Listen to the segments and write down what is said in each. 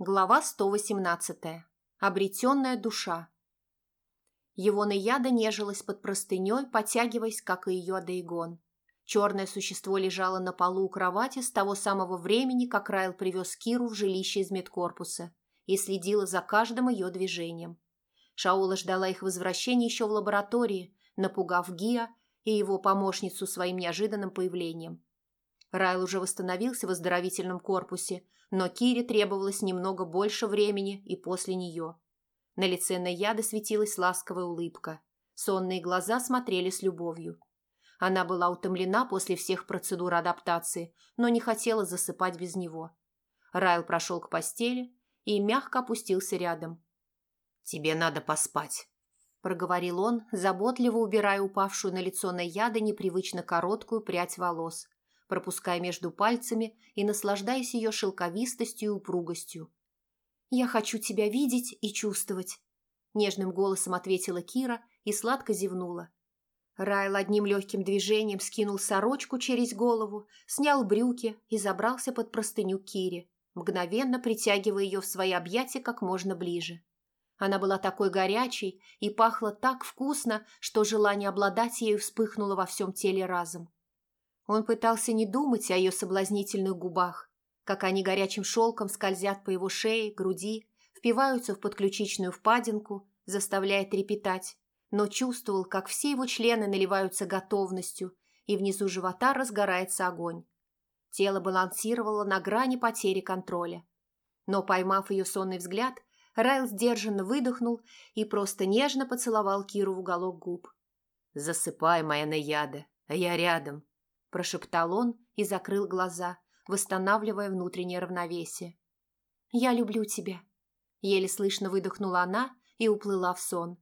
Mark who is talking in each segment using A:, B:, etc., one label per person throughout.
A: Глава 118. Обретенная душа. Его наяда нежилась под простыней, потягиваясь, как и ее Адейгон. Черное существо лежало на полу у кровати с того самого времени, как Райл привез Киру в жилище из медкорпуса и следила за каждым ее движением. Шаула ждала их возвращения еще в лаборатории, напугав Гия и его помощницу своим неожиданным появлением. Райл уже восстановился в оздоровительном корпусе, но Кире требовалось немного больше времени и после нее. На лице Наяды светилась ласковая улыбка. Сонные глаза смотрели с любовью. Она была утомлена после всех процедур адаптации, но не хотела засыпать без него. Райл прошел к постели и мягко опустился рядом. «Тебе надо поспать», – проговорил он, заботливо убирая упавшую на лицо Наяды непривычно короткую прядь волос, пропуская между пальцами и наслаждаясь ее шелковистостью и упругостью. «Я хочу тебя видеть и чувствовать», – нежным голосом ответила Кира и сладко зевнула. Райл одним легким движением скинул сорочку через голову, снял брюки и забрался под простыню Кире, мгновенно притягивая ее в свои объятия как можно ближе. Она была такой горячей и пахла так вкусно, что желание обладать ею вспыхнуло во всем теле разом. Он пытался не думать о ее соблазнительных губах, как они горячим шелком скользят по его шее, груди, впиваются в подключичную впадинку, заставляя трепетать, но чувствовал, как все его члены наливаются готовностью, и внизу живота разгорается огонь. Тело балансировало на грани потери контроля. Но, поймав ее сонный взгляд, Райл сдержанно выдохнул и просто нежно поцеловал Киру в уголок губ. «Засыпай, моя наяда, а я рядом», – прошептал он и закрыл глаза, восстанавливая внутреннее равновесие. «Я люблю тебя», – еле слышно выдохнула она и уплыла в сон.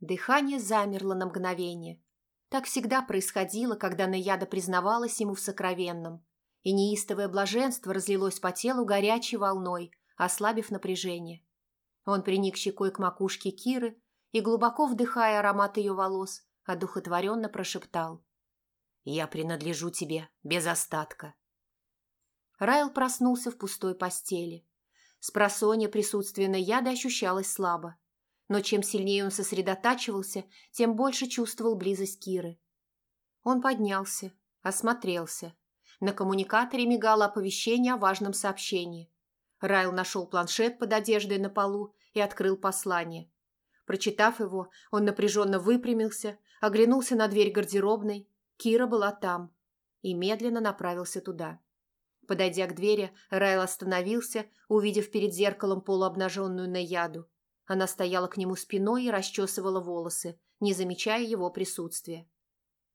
A: Дыхание замерло на мгновение. Так всегда происходило, когда Наяда признавалась ему в сокровенном, и неистовое блаженство разлилось по телу горячей волной, ослабив напряжение. Он приник щекой к макушке Киры и, глубоко вдыхая аромат ее волос, одухотворенно прошептал. Я принадлежу тебе без остатка. Райл проснулся в пустой постели. С просонья присутствие яда ощущалось слабо. Но чем сильнее он сосредотачивался, тем больше чувствовал близость Киры. Он поднялся, осмотрелся. На коммуникаторе мигало оповещение о важном сообщении. Райл нашел планшет под одеждой на полу и открыл послание. Прочитав его, он напряженно выпрямился, оглянулся на дверь гардеробной Кира была там и медленно направился туда. Подойдя к двери, Райл остановился, увидев перед зеркалом полуобнаженную Наяду. Она стояла к нему спиной и расчесывала волосы, не замечая его присутствия.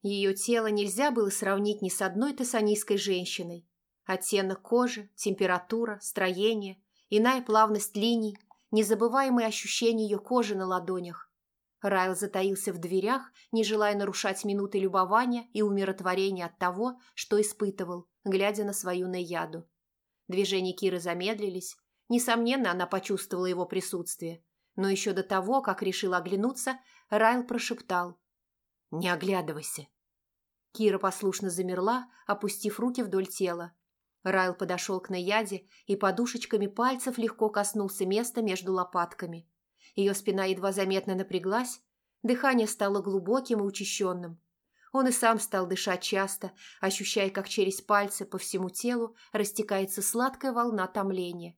A: Ее тело нельзя было сравнить ни с одной тессанийской женщиной. Оттенок кожи, температура, строение, иная плавность линий, незабываемые ощущения ее кожи на ладонях, Райл затаился в дверях, не желая нарушать минуты любования и умиротворения от того, что испытывал, глядя на свою Наяду. Движения Киры замедлились. Несомненно, она почувствовала его присутствие. Но еще до того, как решил оглянуться, Райл прошептал. «Не оглядывайся». Кира послушно замерла, опустив руки вдоль тела. Райл подошел к Наяде и подушечками пальцев легко коснулся места между лопатками. Ее спина едва заметно напряглась, дыхание стало глубоким и учащенным. Он и сам стал дышать часто, ощущая, как через пальцы по всему телу растекается сладкая волна томления.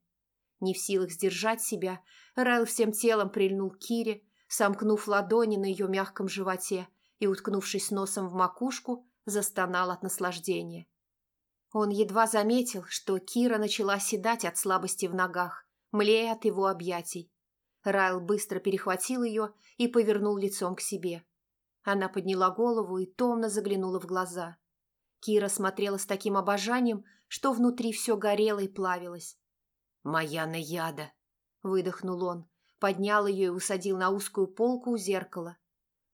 A: Не в силах сдержать себя, Райл всем телом прильнул к Кире, сомкнув ладони на ее мягком животе и, уткнувшись носом в макушку, застонал от наслаждения. Он едва заметил, что Кира начала седать от слабости в ногах, млея от его объятий. Райл быстро перехватил ее и повернул лицом к себе. Она подняла голову и томно заглянула в глаза. Кира смотрела с таким обожанием, что внутри все горело и плавилось. «Моя наяда!» – выдохнул он, поднял ее и усадил на узкую полку у зеркала.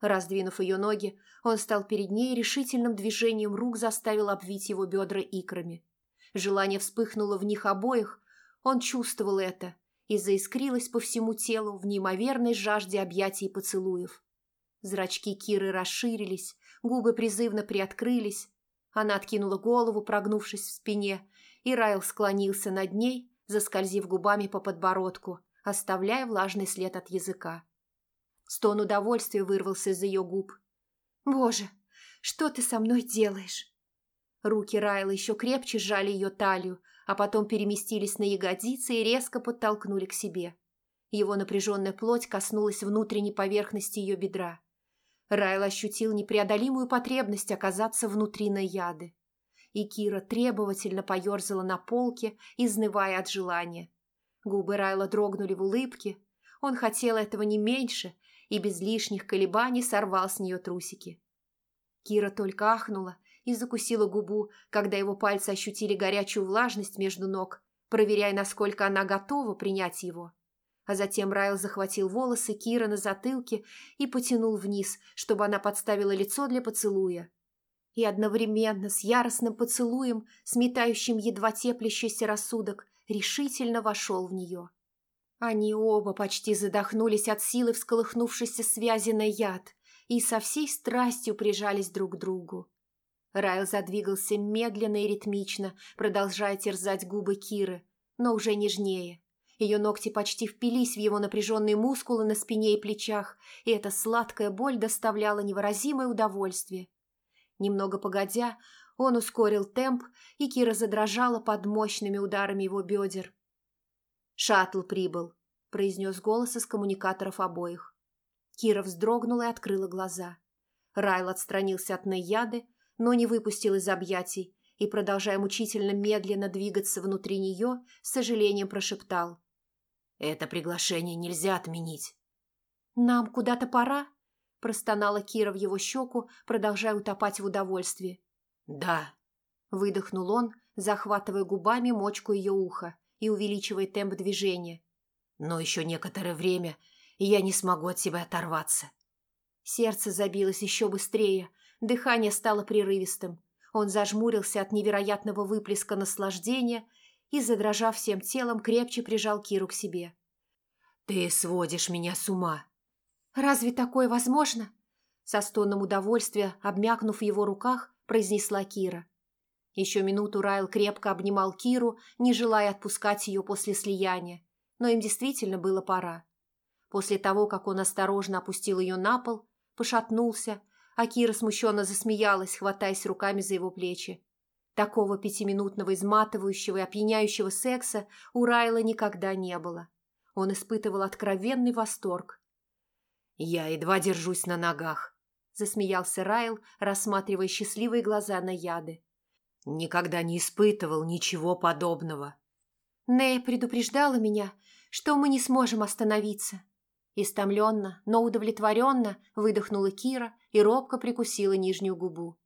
A: Раздвинув ее ноги, он стал перед ней и решительным движением рук заставил обвить его бедра икрами. Желание вспыхнуло в них обоих, он чувствовал это – и заискрилась по всему телу в неимоверной жажде объятий и поцелуев. Зрачки Киры расширились, губы призывно приоткрылись. Она откинула голову, прогнувшись в спине, и Райл склонился над ней, заскользив губами по подбородку, оставляя влажный след от языка. Стон удовольствия вырвался из ее губ. «Боже, что ты со мной делаешь?» Руки Райла еще крепче сжали ее талию, а потом переместились на ягодицы и резко подтолкнули к себе. Его напряженная плоть коснулась внутренней поверхности ее бедра. Райл ощутил непреодолимую потребность оказаться внутри наяды. И Кира требовательно поерзала на полке, изнывая от желания. Губы Райла дрогнули в улыбке. Он хотел этого не меньше и без лишних колебаний сорвал с нее трусики. Кира только ахнула и закусила губу, когда его пальцы ощутили горячую влажность между ног, проверяя, насколько она готова принять его. А затем Райл захватил волосы Кира на затылке и потянул вниз, чтобы она подставила лицо для поцелуя. И одновременно с яростным поцелуем, сметающим едва теплящийся рассудок, решительно вошел в нее. Они оба почти задохнулись от силы всколыхнувшейся связи на яд и со всей страстью прижались друг к другу. Райл задвигался медленно и ритмично, продолжая терзать губы Киры, но уже нежнее. Ее ногти почти впились в его напряженные мускулы на спине и плечах, и эта сладкая боль доставляла невыразимое удовольствие. Немного погодя, он ускорил темп, и Кира задрожала под мощными ударами его бедер. «Шаттл прибыл», – произнес голос из коммуникаторов обоих. Кира вздрогнула и открыла глаза. Райл отстранился от Наяды, но не выпустил из объятий и, продолжая мучительно медленно двигаться внутри нее, с сожалением прошептал. Это приглашение нельзя отменить. «Нам куда-то пора?» – простонала Кира в его щеку, продолжая утопать в удовольствии. «Да», – выдохнул он, захватывая губами мочку ее уха и увеличивая темп движения. «Но еще некоторое время, и я не смогу от себя оторваться». Сердце забилось еще быстрее, дыхание стало прерывистым. Он зажмурился от невероятного выплеска наслаждения и, задрожав всем телом, крепче прижал Киру к себе. «Ты сводишь меня с ума!» «Разве такое возможно?» Со стоном удовольствия, обмякнув в его руках, произнесла Кира. Еще минуту Райл крепко обнимал Киру, не желая отпускать ее после слияния, но им действительно было пора. После того, как он осторожно опустил ее на пол, пошатнулся, а Кира смущенно засмеялась, хватаясь руками за его плечи. Такого пятиминутного изматывающего и опьяняющего секса у Райла никогда не было. Он испытывал откровенный восторг. «Я едва держусь на ногах», – засмеялся Райл, рассматривая счастливые глаза на яды. «Никогда не испытывал ничего подобного». Нея предупреждала меня, что мы не сможем остановиться. Истомленно, но удовлетворенно выдохнула Кира и робко прикусила нижнюю губу.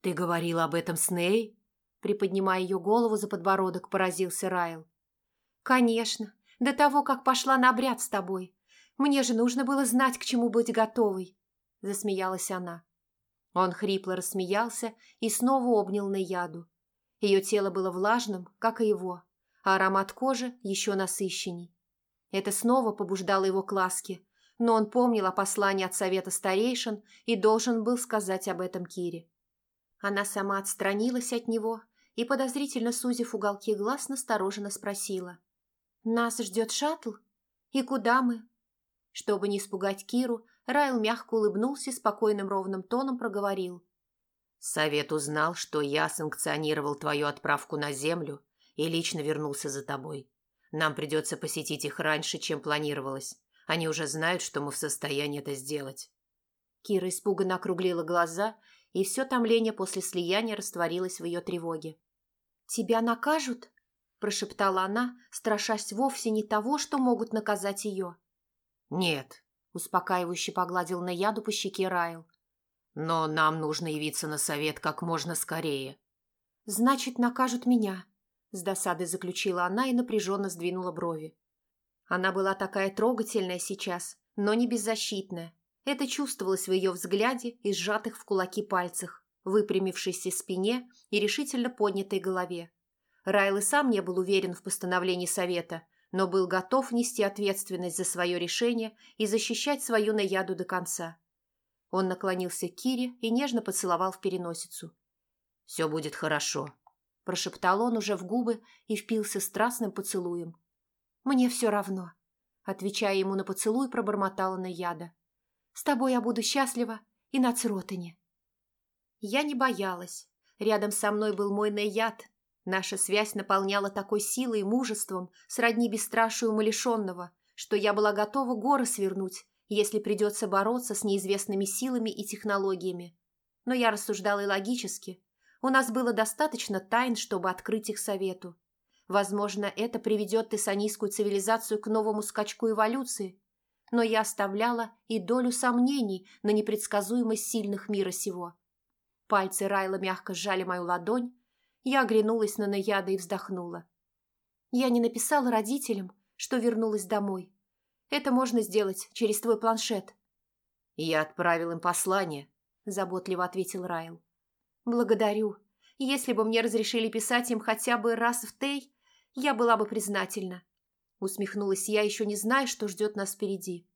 A: «Ты говорила об этом с Ней?» Приподнимая ее голову за подбородок, поразился Райл. «Конечно. До того, как пошла на обряд с тобой. Мне же нужно было знать, к чему быть готовой», – засмеялась она. Он хрипло рассмеялся и снова обнял Наяду. Ее тело было влажным, как и его, а аромат кожи еще насыщенней. Это снова побуждало его к ласке, но он помнил о послании от совета старейшин и должен был сказать об этом Кире. Она сама отстранилась от него и, подозрительно сузив уголки глаз, настороженно спросила. «Нас ждет шаттл? И куда мы?» Чтобы не испугать Киру, Райл мягко улыбнулся и спокойным ровным тоном проговорил. «Совет узнал, что я санкционировал твою отправку на Землю и лично вернулся за тобой. Нам придется посетить их раньше, чем планировалось. Они уже знают, что мы в состоянии это сделать». Кира испуганно округлила глаза и все томление после слияния растворилось в ее тревоге. «Тебя накажут?» – прошептала она, страшась вовсе не того, что могут наказать ее. «Нет», – успокаивающе погладил на яду по щеке Райл. «Но нам нужно явиться на совет как можно скорее». «Значит, накажут меня», – с досадой заключила она и напряженно сдвинула брови. Она была такая трогательная сейчас, но не беззащитная, это чувствовалось в ее взгляде и сжатых в кулаки пальцах, выпрямившейся спине и решительно поднятой голове. Райл и сам не был уверен в постановлении совета, но был готов нести ответственность за свое решение и защищать свою наяду до конца. Он наклонился к Кире и нежно поцеловал в переносицу. «Все будет хорошо», –– прошептал он уже в губы и впился страстным поцелуем. «Мне все равно», – отвечая ему на поцелуй, пробормотала Наяда. «С тобой я буду счастлива и на Цротане». Я не боялась. Рядом со мной был мой Наяд. Наша связь наполняла такой силой и мужеством, сродни бесстрашию умалишенного, что я была готова горы свернуть, если придется бороться с неизвестными силами и технологиями. Но я рассуждала и логически. У нас было достаточно тайн, чтобы открыть их совету. Возможно, это приведет тессанийскую цивилизацию к новому скачку эволюции. Но я оставляла и долю сомнений на непредсказуемость сильных мира сего. Пальцы Райла мягко сжали мою ладонь. Я оглянулась на Наяда и вздохнула. Я не написала родителям, что вернулась домой. Это можно сделать через твой планшет. Я отправил им послание, заботливо ответил Райл. Благодарю. Если бы мне разрешили писать им хотя бы раз в Тей, я была бы признательна. Усмехнулась я, еще не зная, что ждет нас впереди.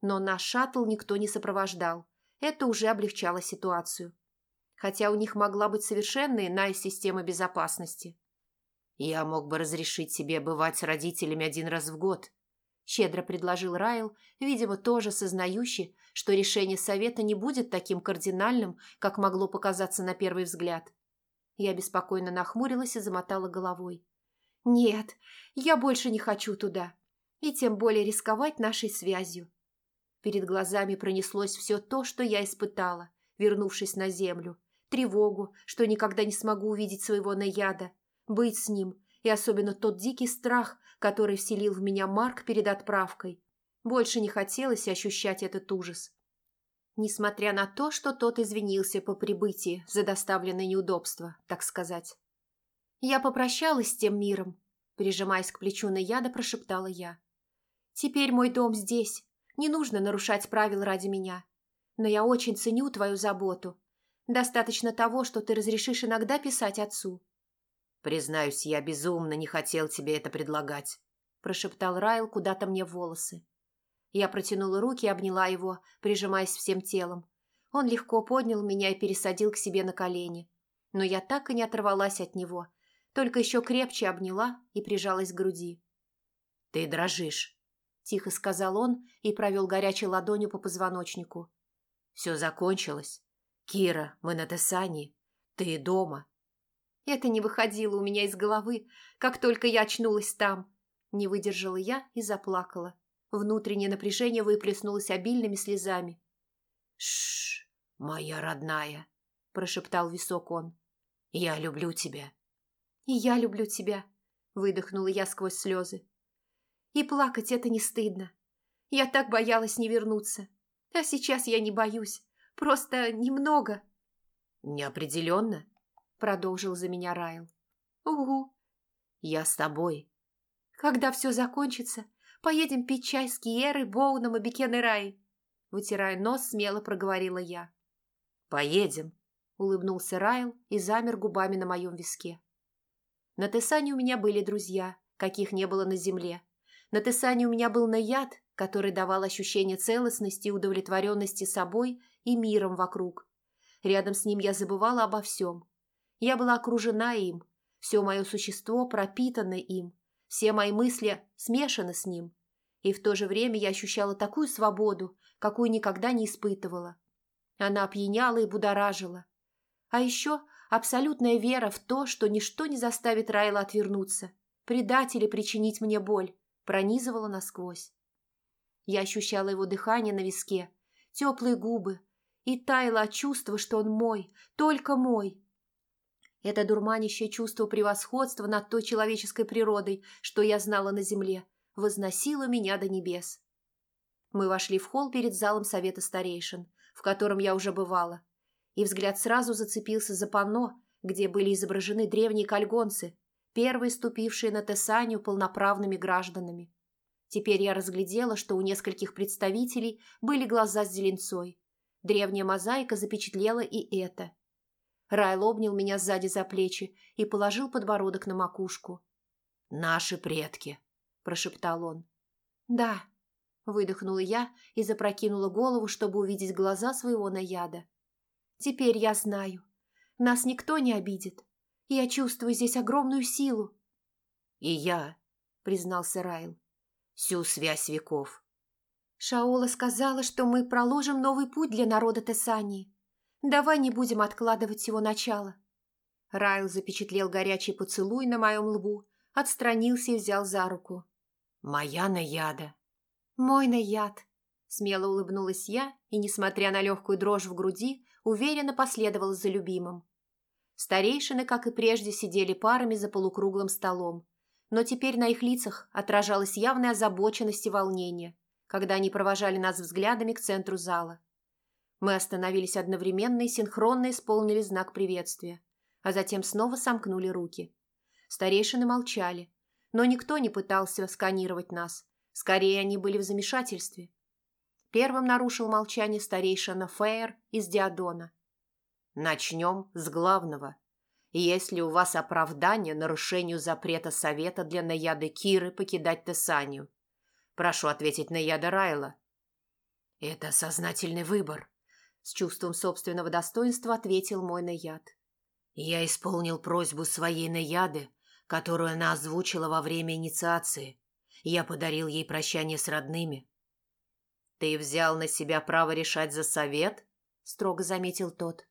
A: Но наш шаттл никто не сопровождал. Это уже облегчало ситуацию. Хотя у них могла быть совершенно иная система безопасности. «Я мог бы разрешить себе бывать с родителями один раз в год», щедро предложил Райл, видимо, тоже сознающий, что решение совета не будет таким кардинальным, как могло показаться на первый взгляд. Я беспокойно нахмурилась и замотала головой. «Нет, я больше не хочу туда. И тем более рисковать нашей связью». Перед глазами пронеслось все то, что я испытала, вернувшись на землю. Тревогу, что никогда не смогу увидеть своего наяда, быть с ним, и особенно тот дикий страх, который вселил в меня Марк перед отправкой. Больше не хотелось ощущать этот ужас. Несмотря на то, что тот извинился по прибытии за доставленное неудобство, так сказать. Я попрощалась с тем миром, прижимаясь к плечу Наяда, прошептала я. Теперь мой дом здесь, не нужно нарушать правил ради меня. Но я очень ценю твою заботу. Достаточно того, что ты разрешишь иногда писать отцу. «Признаюсь, я безумно не хотел тебе это предлагать», – прошептал Райл куда-то мне в волосы. Я протянула руки и обняла его, прижимаясь всем телом. Он легко поднял меня и пересадил к себе на колени. Но я так и не оторвалась от него, только еще крепче обняла и прижалась к груди. «Ты дрожишь», – тихо сказал он и провел горячей ладонью по позвоночнику. «Все закончилось. Кира, мы на Тесане. Ты дома. Это не выходило у меня из головы, как только я очнулась там. Не выдержала я и заплакала. Внутреннее напряжение выплеснулось обильными слезами. «Шш, моя родная», – прошептал висок он. «Я люблю тебя». «И я люблю тебя», – выдохнула я сквозь слезы. «И плакать это не стыдно. Я так боялась не вернуться. А сейчас я не боюсь. Просто немного». «Неопределенно», продолжил за меня Райл. «Угу». «Я с тобой». «Когда все закончится, поедем пить чай с Киерой, Боуном и Бекеной Рай», вытирая нос, смело проговорила я. «Поедем», – улыбнулся Райл и замер губами на моем виске. На Тесане у меня были друзья, каких не было на земле. На Тесане у меня был наяд, который давал ощущение целостности и удовлетворенности собой и миром вокруг. Рядом с ним я забывала обо всем. Я была окружена им, все мое существо пропитано им, все мои мысли смешаны с ним. И в то же время я ощущала такую свободу, какую никогда не испытывала. Она опьяняла и будоражила. А еще абсолютная вера в то, что ничто не заставит Райла отвернуться, предать или причинить мне боль, пронизывала насквозь. Я ощущала его дыхание на виске, теплые губы, и таяла от чувства, что он мой, только мой, это дурманящее чувство превосходства над той человеческой природой, что я знала на земле, возносило меня до небес. Мы вошли в холл перед залом совета старейшин, в котором я уже бывала, и взгляд сразу зацепился за панно, где были изображены древние кальгонцы, первые ступившие на Тесанию полноправными гражданами. Теперь я разглядела, что у нескольких представителей были глаза с зеленцой. Древняя мозаика запечатлела и это – Райл обнял меня сзади за плечи и положил подбородок на макушку. «Наши предки», – прошептал он. «Да», – выдохнула я и запрокинула голову, чтобы увидеть глаза своего наяда. «Теперь я знаю. Нас никто не обидит. Я чувствую здесь огромную силу».
B: «И я», — признался Райл, — «всю связь веков».
A: Шаола сказала, что мы проложим новый путь для народа Тесании. Давай не будем откладывать его начало. Райл запечатлел горячий поцелуй на моем лбу, отстранился и взял за руку.
B: «Моя наяда».
A: «Мой наяд», — смело улыбнулась я и, несмотря на легкую дрожь в груди, уверенно последовала за любимым. Старейшины, как и прежде, сидели парами за полукруглым столом, но теперь на их лицах отражалась явная озабоченность и волнение, когда они провожали нас взглядами к центру зала. Мы остановились одновременно и синхронно исполнили знак приветствия, а затем снова сомкнули руки. Старейшины молчали, но никто не пытался сканировать нас, скорее они были в замешательстве. Первым нарушил молчание старейшина Фейер из Диадона –
B: Начнем с главного. Есть ли у вас оправдание нарушению запрета совета для Наяды Киры покидать Тессанию? Прошу ответить Наяда Райла. Это сознательный выбор. С чувством собственного достоинства ответил мой Наяд. Я исполнил просьбу своей Наяды, которую она озвучила во время инициации. Я подарил ей прощание с родными. «Ты взял на себя право решать за совет?» – строго заметил тот.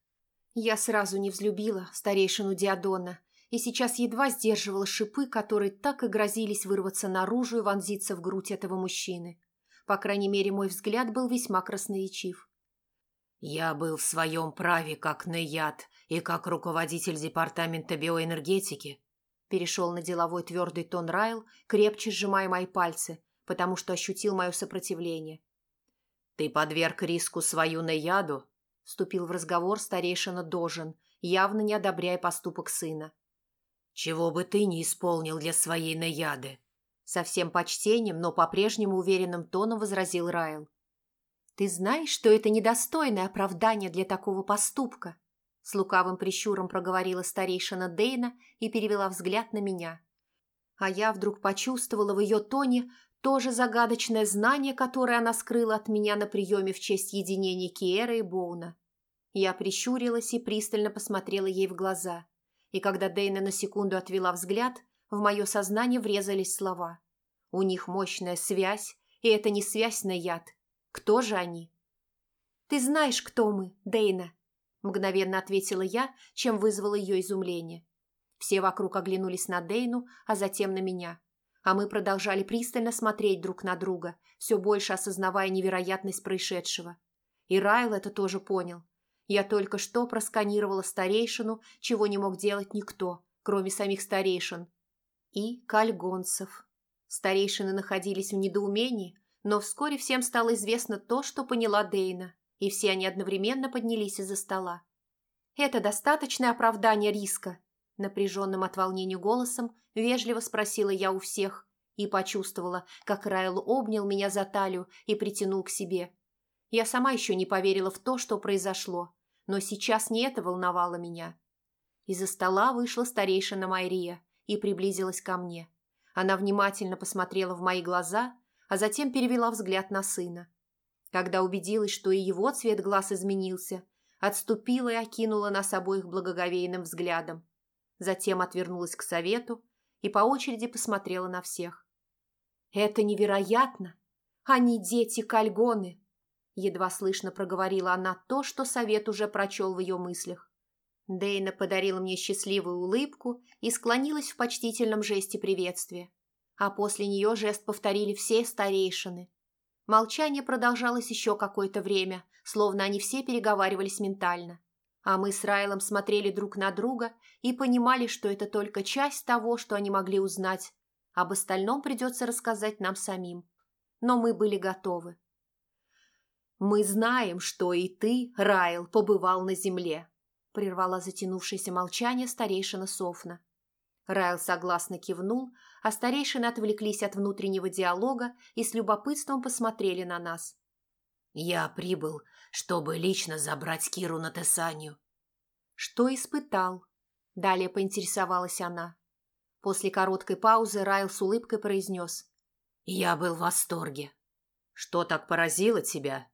A: Я сразу не взлюбила старейшину Диадона и сейчас едва сдерживала шипы, которые так и грозились вырваться наружу и вонзиться в грудь этого мужчины. По крайней мере, мой взгляд был весьма красноречив.
B: «Я был в своем праве как Наяд и как руководитель департамента биоэнергетики», перешел на деловой твердый тон Райл, крепче сжимая мои пальцы, потому что ощутил мое сопротивление. «Ты подверг риску свою Наяду вступил в разговор старейшина Дожин, явно не одобряя поступок сына. «Чего бы ты не исполнил для своей наяды?» Со всем почтением, но по-прежнему уверенным тоном возразил Райл.
A: «Ты знаешь, что это недостойное оправдание для такого поступка?» С лукавым прищуром проговорила старейшина Дейна и перевела взгляд на меня. А я вдруг почувствовала в ее тоне то же загадочное знание, которое она скрыла от меня на приеме в честь единения Киэра и Боуна. Я прищурилась и пристально посмотрела ей в глаза, и когда Дейна на секунду отвела взгляд, в мое сознание врезались слова. У них мощная связь, и это не связь на яд. Кто же они? «Ты знаешь, кто мы, Дейна», – мгновенно ответила я, чем вызвало ее изумление. Все вокруг оглянулись на Дейну, а затем на меня – а мы продолжали пристально смотреть друг на друга, все больше осознавая невероятность происшедшего. И Райл это тоже понял. Я только что просканировала старейшину, чего не мог делать никто, кроме самих старейшин. И кальгонцев. Старейшины находились в недоумении, но вскоре всем стало известно то, что поняла Дейна, и все они одновременно поднялись из-за стола. «Это достаточное оправдание риска», Напряженным от волнения голосом вежливо спросила я у всех и почувствовала, как Райл обнял меня за талию и притянул к себе. Я сама еще не поверила в то, что произошло, но сейчас не это волновало меня. Из-за стола вышла старейшина Майрия и приблизилась ко мне. Она внимательно посмотрела в мои глаза, а затем перевела взгляд на сына. Когда убедилась, что и его цвет глаз изменился, отступила и окинула нас обоих благоговейным взглядом затем отвернулась к совету и по очереди посмотрела на всех. «Это невероятно! Они дети Кальгоны!» Едва слышно проговорила она то, что совет уже прочел в ее мыслях. Дейна подарила мне счастливую улыбку и склонилась в почтительном жесте приветствия. А после нее жест повторили все старейшины. Молчание продолжалось еще какое-то время, словно они все переговаривались ментально. А мы с Райлом смотрели друг на друга и понимали, что это только часть того, что они могли узнать. Об остальном придется рассказать нам самим. Но мы были готовы. «Мы знаем, что и ты, Райл, побывал на земле», прервала затянувшееся молчание старейшина Софна. Райл согласно кивнул, а старейшины отвлеклись от внутреннего диалога и с любопытством посмотрели на нас. «Я прибыл, чтобы лично забрать Киру на Тесанию». «Что испытал?» – далее поинтересовалась она. После короткой паузы Райл с улыбкой произнес. «Я был в восторге». «Что так поразило тебя?»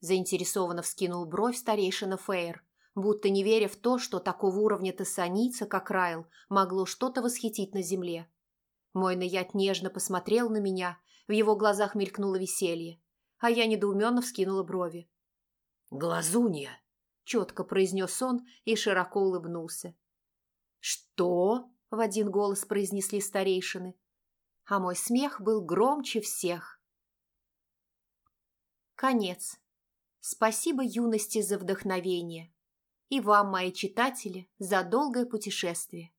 A: Заинтересованно вскинул бровь старейшина Фейер, будто не веря в то, что такого уровня тессаница, как Райл, могло что-то восхитить на земле. Мой наяд нежно посмотрел на меня, в его глазах мелькнуло веселье, а я недоуменно вскинула брови.
B: «Глазунья!» – четко произнес он и широко улыбнулся.
A: «Что?» – в один голос произнесли старейшины. А мой смех был громче всех. Конец. Спасибо юности за вдохновение. И вам, мои читатели, за долгое путешествие.